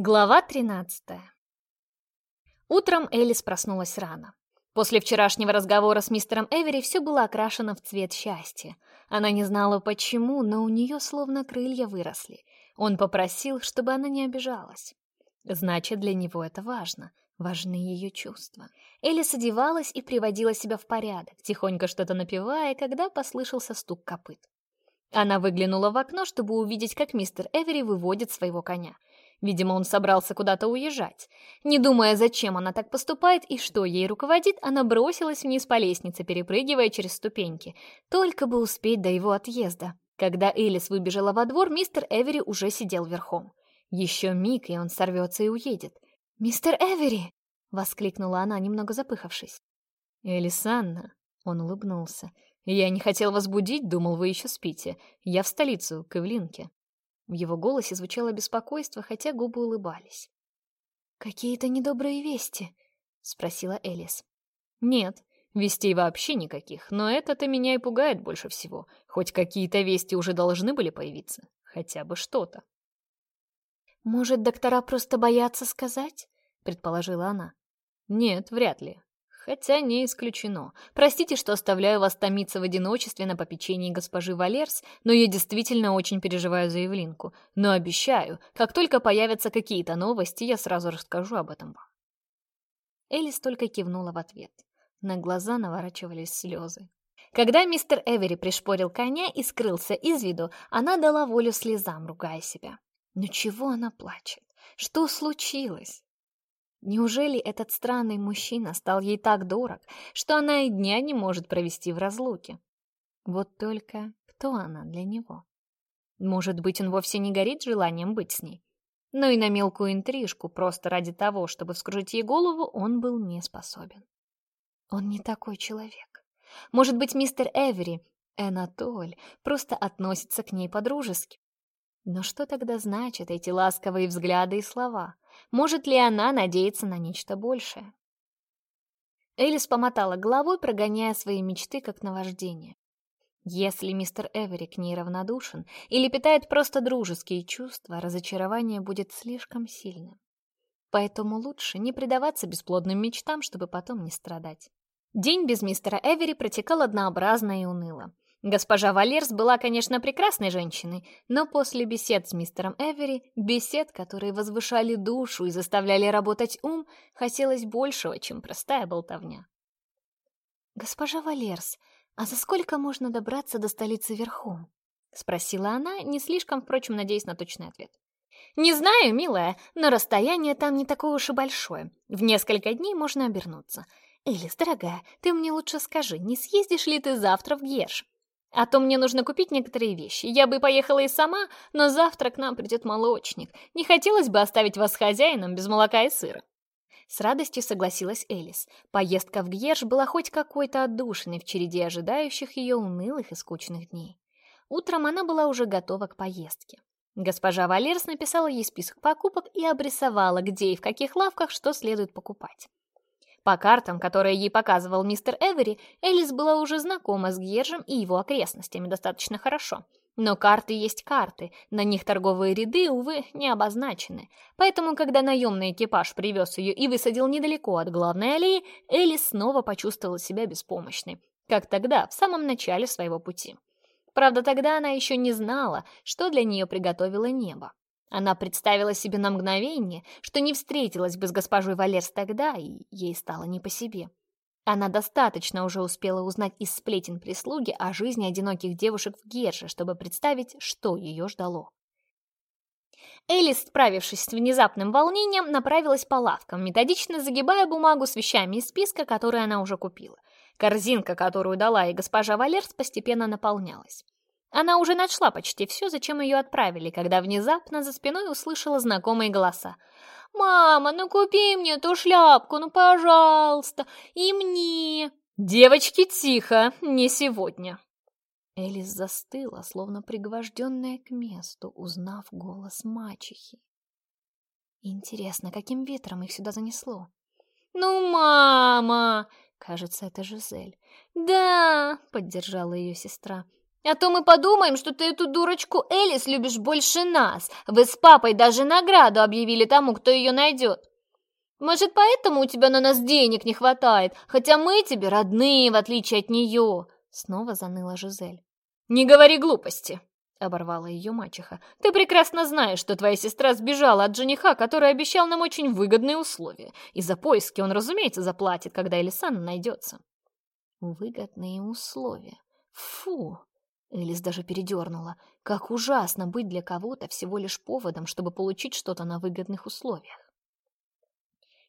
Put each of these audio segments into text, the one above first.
Глава 13 Утром Элис проснулась рано. После вчерашнего разговора с мистером Эвери все было окрашено в цвет счастья. Она не знала почему, но у нее словно крылья выросли. Он попросил, чтобы она не обижалась. Значит, для него это важно. Важны ее чувства. Элис одевалась и приводила себя в порядок, тихонько что-то напевая, когда послышался стук копыт. Она выглянула в окно, чтобы увидеть, как мистер Эвери выводит своего коня. Видимо, он собрался куда-то уезжать. Не думая, зачем она так поступает и что ей руководит, она бросилась вниз по лестнице, перепрыгивая через ступеньки. Только бы успеть до его отъезда. Когда Элис выбежала во двор, мистер Эвери уже сидел верхом. Еще миг, и он сорвется и уедет. «Мистер Эвери!» — воскликнула она, немного запыхавшись. «Элис Анна!» — он улыбнулся. «Я не хотел вас будить, думал, вы еще спите. Я в столицу, к Эвлинке». В его голосе звучало беспокойство, хотя губы улыбались. «Какие-то недобрые вести?» — спросила Элис. «Нет, вестей вообще никаких, но это-то меня и пугает больше всего. Хоть какие-то вести уже должны были появиться. Хотя бы что-то». «Может, доктора просто боятся сказать?» — предположила она. «Нет, вряд ли. Хотя не исключено. Простите, что оставляю вас томиться в одиночестве на попечении госпожи Валерс, но я действительно очень переживаю за Евлинку. Но обещаю, как только появятся какие-то новости, я сразу расскажу об этом вам. Элис только кивнула в ответ. На глаза наворачивались слезы. Когда мистер Эвери пришпорил коня и скрылся из виду, она дала волю слезам, ругая себя. Но чего она плачет? Что случилось? Неужели этот странный мужчина стал ей так дорог, что она и дня не может провести в разлуке? Вот только кто она для него? Может быть, он вовсе не горит желанием быть с ней? Но и на мелкую интрижку, просто ради того, чтобы вскружить ей голову, он был не способен. Он не такой человек. Может быть, мистер Эвери, Энатоль, просто относится к ней по-дружески. Но что тогда значат эти ласковые взгляды и слова? Может ли она надеяться на нечто большее? Элис помотала головой, прогоняя свои мечты как наваждение. Если мистер Эвери к ней равнодушен или питает просто дружеские чувства, разочарование будет слишком сильным. Поэтому лучше не предаваться бесплодным мечтам, чтобы потом не страдать. День без мистера Эвери протекал однообразно и уныло. Госпожа Валерс была, конечно, прекрасной женщиной, но после бесед с мистером Эвери, бесед, которые возвышали душу и заставляли работать ум, хотелось большего, чем простая болтовня. «Госпожа Валерс, а за сколько можно добраться до столицы верхом?» — спросила она, не слишком, впрочем, надеясь на точный ответ. «Не знаю, милая, но расстояние там не такое уж и большое. В несколько дней можно обернуться. Элис, дорогая, ты мне лучше скажи, не съездишь ли ты завтра в Герш? А то мне нужно купить некоторые вещи. Я бы поехала и сама, но завтра к нам придет молочник. Не хотелось бы оставить вас хозяином без молока и сыра. С радостью согласилась Элис. Поездка в Гьерш была хоть какой-то отдушиной в череде ожидающих ее унылых и скучных дней. Утром она была уже готова к поездке. Госпожа Валерс написала ей список покупок и обрисовала, где и в каких лавках что следует покупать. По картам, которые ей показывал мистер Эвери, Элис была уже знакома с Гержем и его окрестностями достаточно хорошо. Но карты есть карты, на них торговые ряды, увы, не обозначены. Поэтому, когда наемный экипаж привез ее и высадил недалеко от главной аллеи, Элис снова почувствовала себя беспомощной, как тогда, в самом начале своего пути. Правда, тогда она еще не знала, что для нее приготовило небо. Она представила себе на мгновение, что не встретилась бы с госпожой Валерс тогда, и ей стало не по себе. Она достаточно уже успела узнать из сплетен прислуги о жизни одиноких девушек в Герже, чтобы представить, что ее ждало. Элис, справившись с внезапным волнением, направилась по лавкам, методично загибая бумагу с вещами из списка, которые она уже купила. Корзинка, которую дала ей госпожа Валерс, постепенно наполнялась. Она уже нашла почти все, зачем ее отправили, когда внезапно за спиной услышала знакомые голоса. «Мама, ну купи мне ту шляпку, ну пожалуйста, и мне!» «Девочки, тихо, не сегодня!» Элис застыла, словно пригвожденная к месту, узнав голос мачехи. Интересно, каким ветром их сюда занесло? «Ну, мама!» Кажется, это Жизель. «Да!» — поддержала ее сестра. А то мы подумаем, что ты эту дурочку Элис любишь больше нас. Вы с папой даже награду объявили тому, кто ее найдет. Может, поэтому у тебя на нас денег не хватает, хотя мы тебе родные, в отличие от нее?» Снова заныла Жизель. «Не говори глупости!» — оборвала ее мачеха. «Ты прекрасно знаешь, что твоя сестра сбежала от жениха, который обещал нам очень выгодные условия, и за поиски он, разумеется, заплатит, когда Элисана найдется». «Выгодные условия? Фу!» Элис даже передернула. Как ужасно быть для кого-то всего лишь поводом, чтобы получить что-то на выгодных условиях.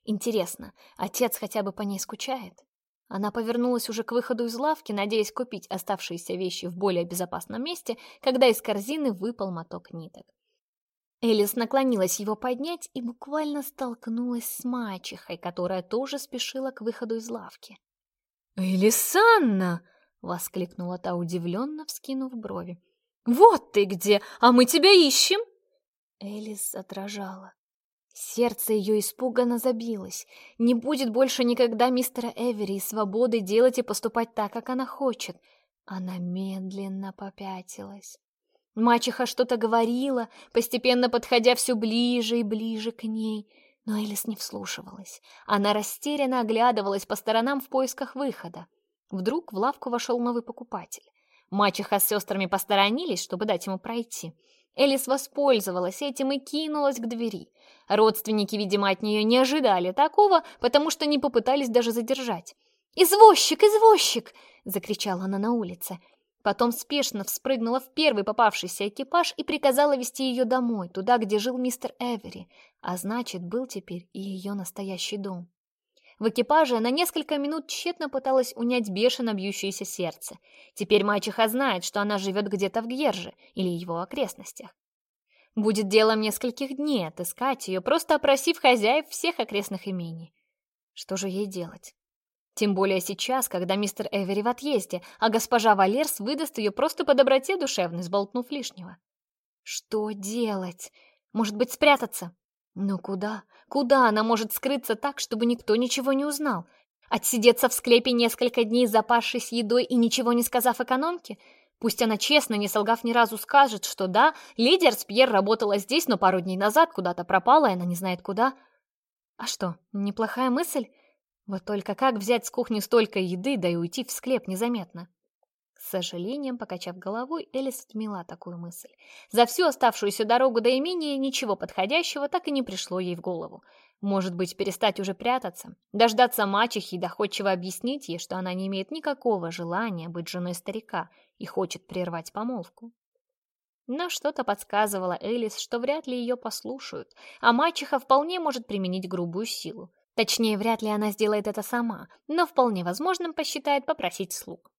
Интересно, отец хотя бы по ней скучает? Она повернулась уже к выходу из лавки, надеясь купить оставшиеся вещи в более безопасном месте, когда из корзины выпал моток ниток. Элис наклонилась его поднять и буквально столкнулась с мачехой, которая тоже спешила к выходу из лавки. «Элисанна!» — воскликнула та удивленно, вскинув брови. «Вот ты где! А мы тебя ищем!» Элис отражала. Сердце ее испуганно забилось. Не будет больше никогда мистера Эвери и свободы делать и поступать так, как она хочет. Она медленно попятилась. Мачеха что-то говорила, постепенно подходя все ближе и ближе к ней. Но Элис не вслушивалась. Она растерянно оглядывалась по сторонам в поисках выхода. Вдруг в лавку вошел новый покупатель. Мачеха с сестрами посторонились, чтобы дать ему пройти. Элис воспользовалась этим и кинулась к двери. Родственники, видимо, от нее не ожидали такого, потому что не попытались даже задержать. «Извозчик! Извозчик!» — закричала она на улице. Потом спешно вспрыгнула в первый попавшийся экипаж и приказала вести ее домой, туда, где жил мистер Эвери, а значит, был теперь и ее настоящий дом. В экипаже она несколько минут тщетно пыталась унять бешено бьющееся сердце. Теперь мачеха знает, что она живет где-то в Герже или его окрестностях. Будет делом нескольких дней отыскать ее, просто опросив хозяев всех окрестных имений. Что же ей делать? Тем более сейчас, когда мистер Эвери в отъезде, а госпожа Валерс выдаст ее просто по доброте душевной, сболтнув лишнего. Что делать? Может быть, спрятаться? Но куда? Куда она может скрыться так, чтобы никто ничего не узнал? Отсидеться в склепе несколько дней, запавшись едой и ничего не сказав экономке? Пусть она честно, не солгав ни разу, скажет, что да, лидер Спьер работала здесь, но пару дней назад куда-то пропала, и она не знает куда. А что, неплохая мысль? Вот только как взять с кухни столько еды, да и уйти в склеп незаметно? Сожалением, покачав головой, Элис отмела такую мысль. За всю оставшуюся дорогу до имения ничего подходящего так и не пришло ей в голову. Может быть, перестать уже прятаться, дождаться мачехи и доходчиво объяснить ей, что она не имеет никакого желания быть женой старика и хочет прервать помолвку. Но что-то подсказывало Элис, что вряд ли ее послушают, а мачеха вполне может применить грубую силу. Точнее, вряд ли она сделает это сама, но вполне возможным посчитает попросить слуг.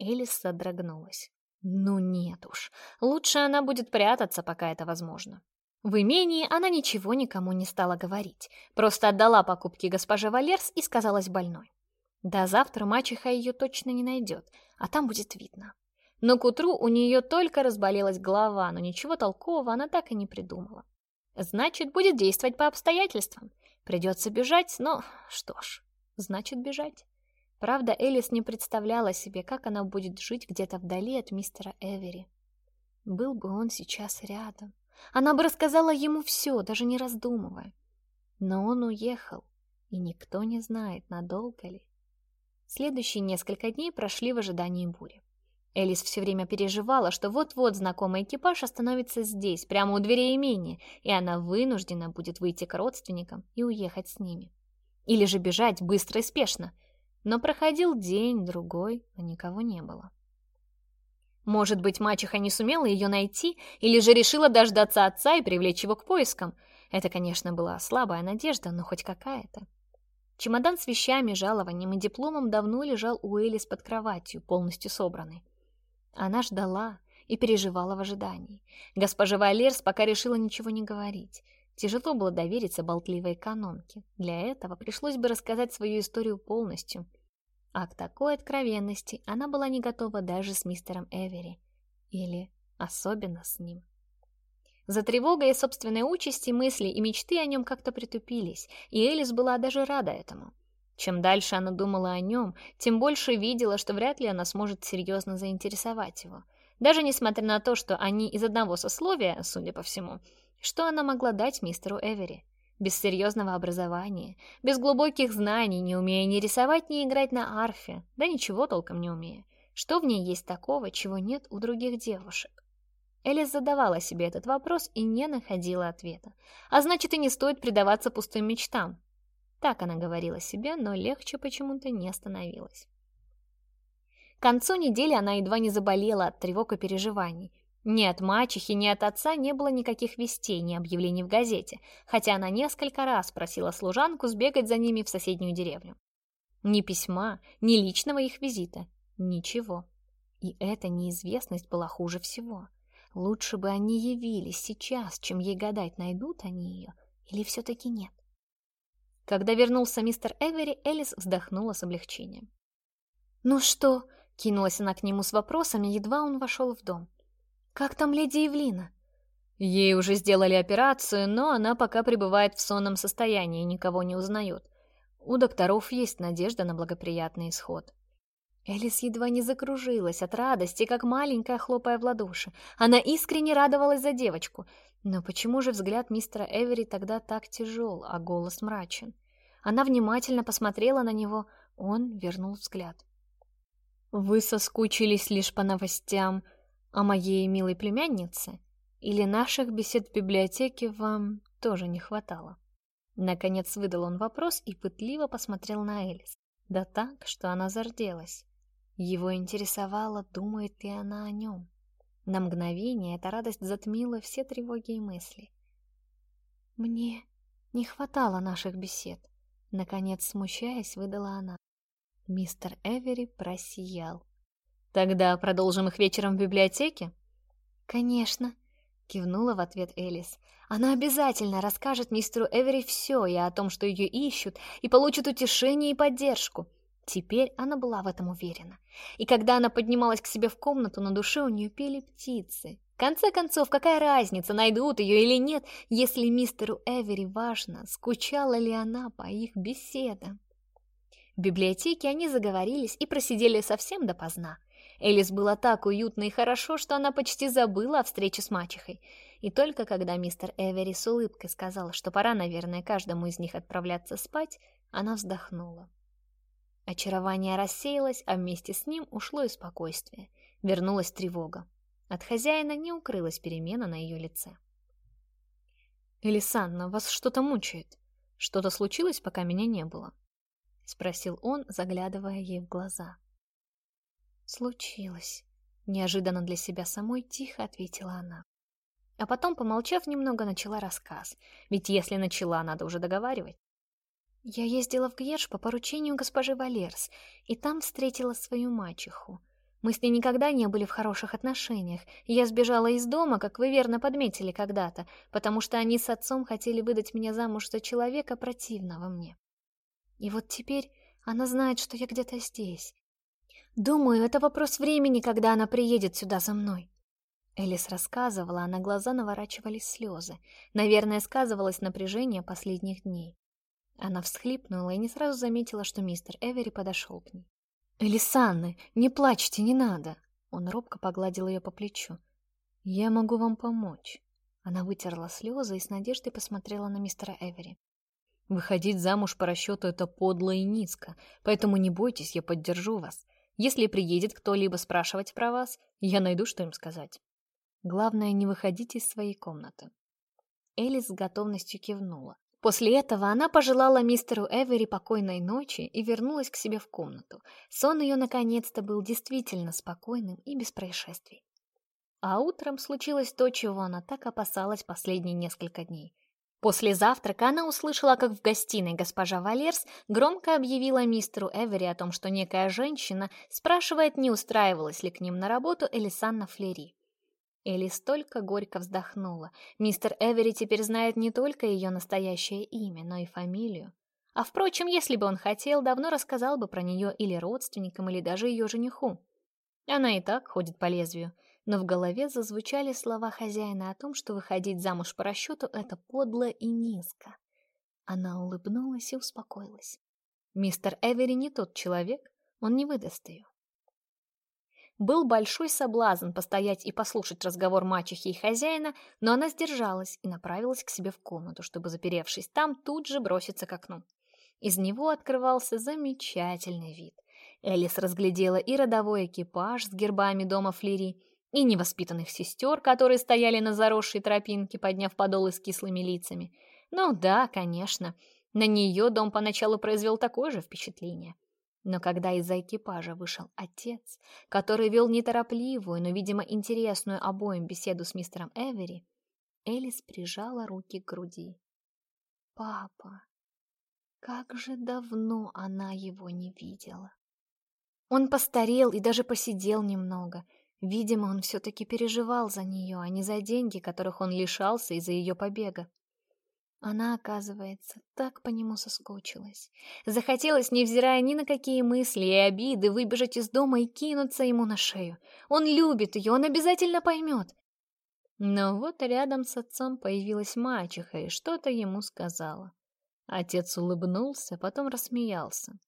Элис содрогнулась. Ну нет уж, лучше она будет прятаться, пока это возможно. В имении она ничего никому не стала говорить, просто отдала покупки госпоже Валерс и сказалась больной. До завтра мачеха ее точно не найдет, а там будет видно. Но к утру у нее только разболелась голова, но ничего толкового она так и не придумала. Значит, будет действовать по обстоятельствам. Придется бежать, но что ж, значит бежать. Правда, Элис не представляла себе, как она будет жить где-то вдали от мистера Эвери. Был бы он сейчас рядом. Она бы рассказала ему все, даже не раздумывая. Но он уехал, и никто не знает, надолго ли. Следующие несколько дней прошли в ожидании бури. Элис все время переживала, что вот-вот знакомый экипаж остановится здесь, прямо у дверей имения, и она вынуждена будет выйти к родственникам и уехать с ними. Или же бежать быстро и спешно – но проходил день, другой, а никого не было. Может быть, мачеха не сумела ее найти, или же решила дождаться отца и привлечь его к поискам. Это, конечно, была слабая надежда, но хоть какая-то. Чемодан с вещами, жалованием и дипломом давно лежал у Элис под кроватью, полностью собранный. Она ждала и переживала в ожидании. Госпожа Валерс пока решила ничего не говорить. Тяжело было довериться болтливой экономке. Для этого пришлось бы рассказать свою историю полностью. А к такой откровенности она была не готова даже с мистером Эвери. Или особенно с ним. За тревогой собственной участи мысли и мечты о нем как-то притупились, и Элис была даже рада этому. Чем дальше она думала о нем, тем больше видела, что вряд ли она сможет серьезно заинтересовать его. Даже несмотря на то, что они из одного сословия, судя по всему, что она могла дать мистеру Эвери? Без серьезного образования, без глубоких знаний, не умея ни рисовать, ни играть на арфе, да ничего толком не умея. Что в ней есть такого, чего нет у других девушек? Элис задавала себе этот вопрос и не находила ответа. А значит, и не стоит предаваться пустым мечтам. Так она говорила себе, но легче почему-то не становилось. К концу недели она едва не заболела от тревог и переживаний. Ни от мачехи, ни от отца не было никаких вестей, ни объявлений в газете, хотя она несколько раз просила служанку сбегать за ними в соседнюю деревню. Ни письма, ни личного их визита, ничего. И эта неизвестность была хуже всего. Лучше бы они явились сейчас, чем ей гадать, найдут они ее или все-таки нет. Когда вернулся мистер Эвери, Элис вздохнула с облегчением. «Ну что?» — кинулась она к нему с вопросами, едва он вошел в дом. «Как там леди Евлина?» Ей уже сделали операцию, но она пока пребывает в сонном состоянии и никого не узнает. У докторов есть надежда на благоприятный исход. Элис едва не закружилась от радости, как маленькая, хлопая в ладоши. Она искренне радовалась за девочку. Но почему же взгляд мистера Эвери тогда так тяжел, а голос мрачен? Она внимательно посмотрела на него, он вернул взгляд. «Вы соскучились лишь по новостям о моей милой племяннице? Или наших бесед в библиотеке вам тоже не хватало?» Наконец выдал он вопрос и пытливо посмотрел на Элис. Да так, что она зарделась. Его интересовало, думает ли она о нем. На мгновение эта радость затмила все тревоги и мысли. «Мне не хватало наших бесед», — наконец, смущаясь, выдала она. Мистер Эвери просиял. «Тогда продолжим их вечером в библиотеке?» «Конечно», — кивнула в ответ Элис. «Она обязательно расскажет мистеру Эвери все и о том, что ее ищут, и получит утешение и поддержку. Теперь она была в этом уверена. И когда она поднималась к себе в комнату, на душе у нее пели птицы. В конце концов, какая разница, найдут ее или нет, если мистеру Эвери важно, скучала ли она по их беседам. В библиотеке они заговорились и просидели совсем допоздна. Элис было так уютно и хорошо, что она почти забыла о встрече с мачехой. И только когда мистер Эвери с улыбкой сказал, что пора, наверное, каждому из них отправляться спать, она вздохнула. Очарование рассеялось, а вместе с ним ушло и спокойствие. Вернулась тревога. От хозяина не укрылась перемена на ее лице. «Элисанна, вас что-то мучает. Что-то случилось, пока меня не было?» — спросил он, заглядывая ей в глаза. «Случилось», — неожиданно для себя самой тихо ответила она. А потом, помолчав немного, начала рассказ. Ведь если начала, надо уже договаривать. Я ездила в Гьерш по поручению госпожи Валерс, и там встретила свою мачеху. Мы с ней никогда не были в хороших отношениях, и я сбежала из дома, как вы верно подметили когда-то, потому что они с отцом хотели выдать меня замуж за человека противного мне. И вот теперь она знает, что я где-то здесь. Думаю, это вопрос времени, когда она приедет сюда за мной. Элис рассказывала, а на глаза наворачивались слезы. Наверное, сказывалось напряжение последних дней. Она всхлипнула и не сразу заметила, что мистер Эвери подошел к ней. «Элисанны, не плачьте, не надо!» Он робко погладил ее по плечу. «Я могу вам помочь». Она вытерла слезы и с надеждой посмотрела на мистера Эвери. «Выходить замуж по расчету — это подло и низко, поэтому не бойтесь, я поддержу вас. Если приедет кто-либо спрашивать про вас, я найду, что им сказать. Главное, не выходите из своей комнаты». Элис с готовностью кивнула. После этого она пожелала мистеру Эвери покойной ночи и вернулась к себе в комнату. Сон ее наконец-то был действительно спокойным и без происшествий. А утром случилось то, чего она так опасалась последние несколько дней. После завтрака она услышала, как в гостиной госпожа Валерс громко объявила мистеру Эвери о том, что некая женщина спрашивает, не устраивалась ли к ним на работу Элисанна Флери. Элис только горько вздохнула. Мистер Эвери теперь знает не только ее настоящее имя, но и фамилию. А впрочем, если бы он хотел, давно рассказал бы про нее или родственникам, или даже ее жениху. Она и так ходит по лезвию. Но в голове зазвучали слова хозяина о том, что выходить замуж по расчету — это подло и низко. Она улыбнулась и успокоилась. Мистер Эвери не тот человек, он не выдаст ее. Был большой соблазн постоять и послушать разговор мачехи и хозяина, но она сдержалась и направилась к себе в комнату, чтобы, заперевшись там, тут же броситься к окну. Из него открывался замечательный вид. Элис разглядела и родовой экипаж с гербами дома Флери, и невоспитанных сестер, которые стояли на заросшей тропинке, подняв подолы с кислыми лицами. Ну да, конечно, на нее дом поначалу произвел такое же впечатление. Но когда из-за экипажа вышел отец, который вел неторопливую, но, видимо, интересную обоим беседу с мистером Эвери, Элис прижала руки к груди. «Папа! Как же давно она его не видела!» Он постарел и даже посидел немного. Видимо, он все-таки переживал за нее, а не за деньги, которых он лишался из-за ее побега. Она, оказывается, так по нему соскучилась. Захотелось, невзирая ни на какие мысли и обиды, выбежать из дома и кинуться ему на шею. Он любит ее, он обязательно поймет. Но вот рядом с отцом появилась мачеха и что-то ему сказала. Отец улыбнулся, потом рассмеялся.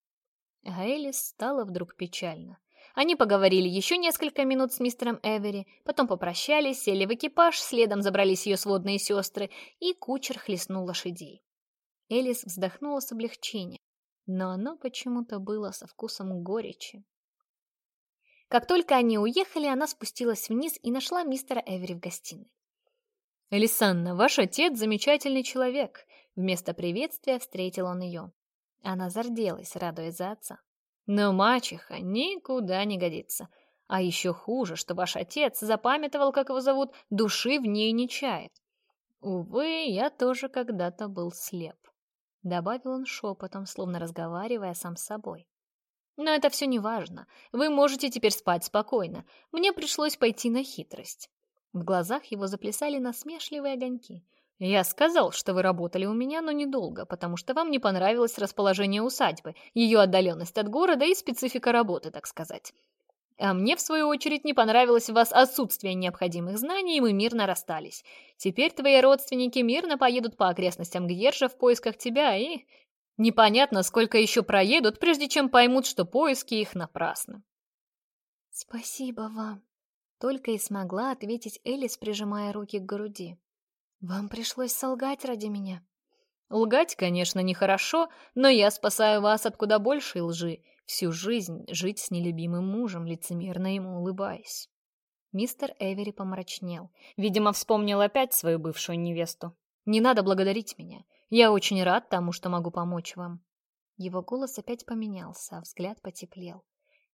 А Элис стало вдруг печально. Они поговорили еще несколько минут с мистером Эвери, потом попрощались, сели в экипаж, следом забрались ее сводные сестры, и кучер хлестнул лошадей. Элис вздохнула с облегчением, но оно почему-то было со вкусом горечи. Как только они уехали, она спустилась вниз и нашла мистера Эвери в гостиной. «Элисанна, ваш отец замечательный человек», — вместо приветствия встретил он ее. Она зарделась, радуясь за отца. Но мачеха никуда не годится. А еще хуже, что ваш отец запамятовал, как его зовут, души в ней не чает. Увы, я тоже когда-то был слеп. Добавил он шепотом, словно разговаривая сам с собой. Но это все не важно. Вы можете теперь спать спокойно. Мне пришлось пойти на хитрость. В глазах его заплясали насмешливые огоньки. «Я сказал, что вы работали у меня, но недолго, потому что вам не понравилось расположение усадьбы, ее отдаленность от города и специфика работы, так сказать. А мне, в свою очередь, не понравилось у вас отсутствие необходимых знаний, и мы мирно расстались. Теперь твои родственники мирно поедут по окрестностям Гьержа в поисках тебя, и... Непонятно, сколько еще проедут, прежде чем поймут, что поиски их напрасны». «Спасибо вам», — только и смогла ответить Элис, прижимая руки к груди. Вам пришлось солгать ради меня. Лгать, конечно, нехорошо, но я спасаю вас от куда большей лжи. Всю жизнь жить с нелюбимым мужем, лицемерно ему улыбаясь. Мистер Эвери помрачнел. Видимо, вспомнил опять свою бывшую невесту. «Не надо благодарить меня. Я очень рад тому, что могу помочь вам». Его голос опять поменялся, а взгляд потеплел.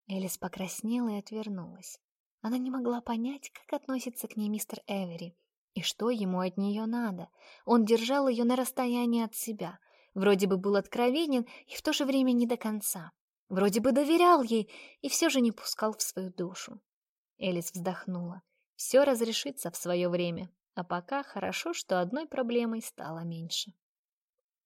Элис покраснела и отвернулась. Она не могла понять, как относится к ней мистер Эвери, и что ему от нее надо? Он держал ее на расстоянии от себя. Вроде бы был откровенен и в то же время не до конца. Вроде бы доверял ей и все же не пускал в свою душу. Элис вздохнула. Все разрешится в свое время, а пока хорошо, что одной проблемой стало меньше.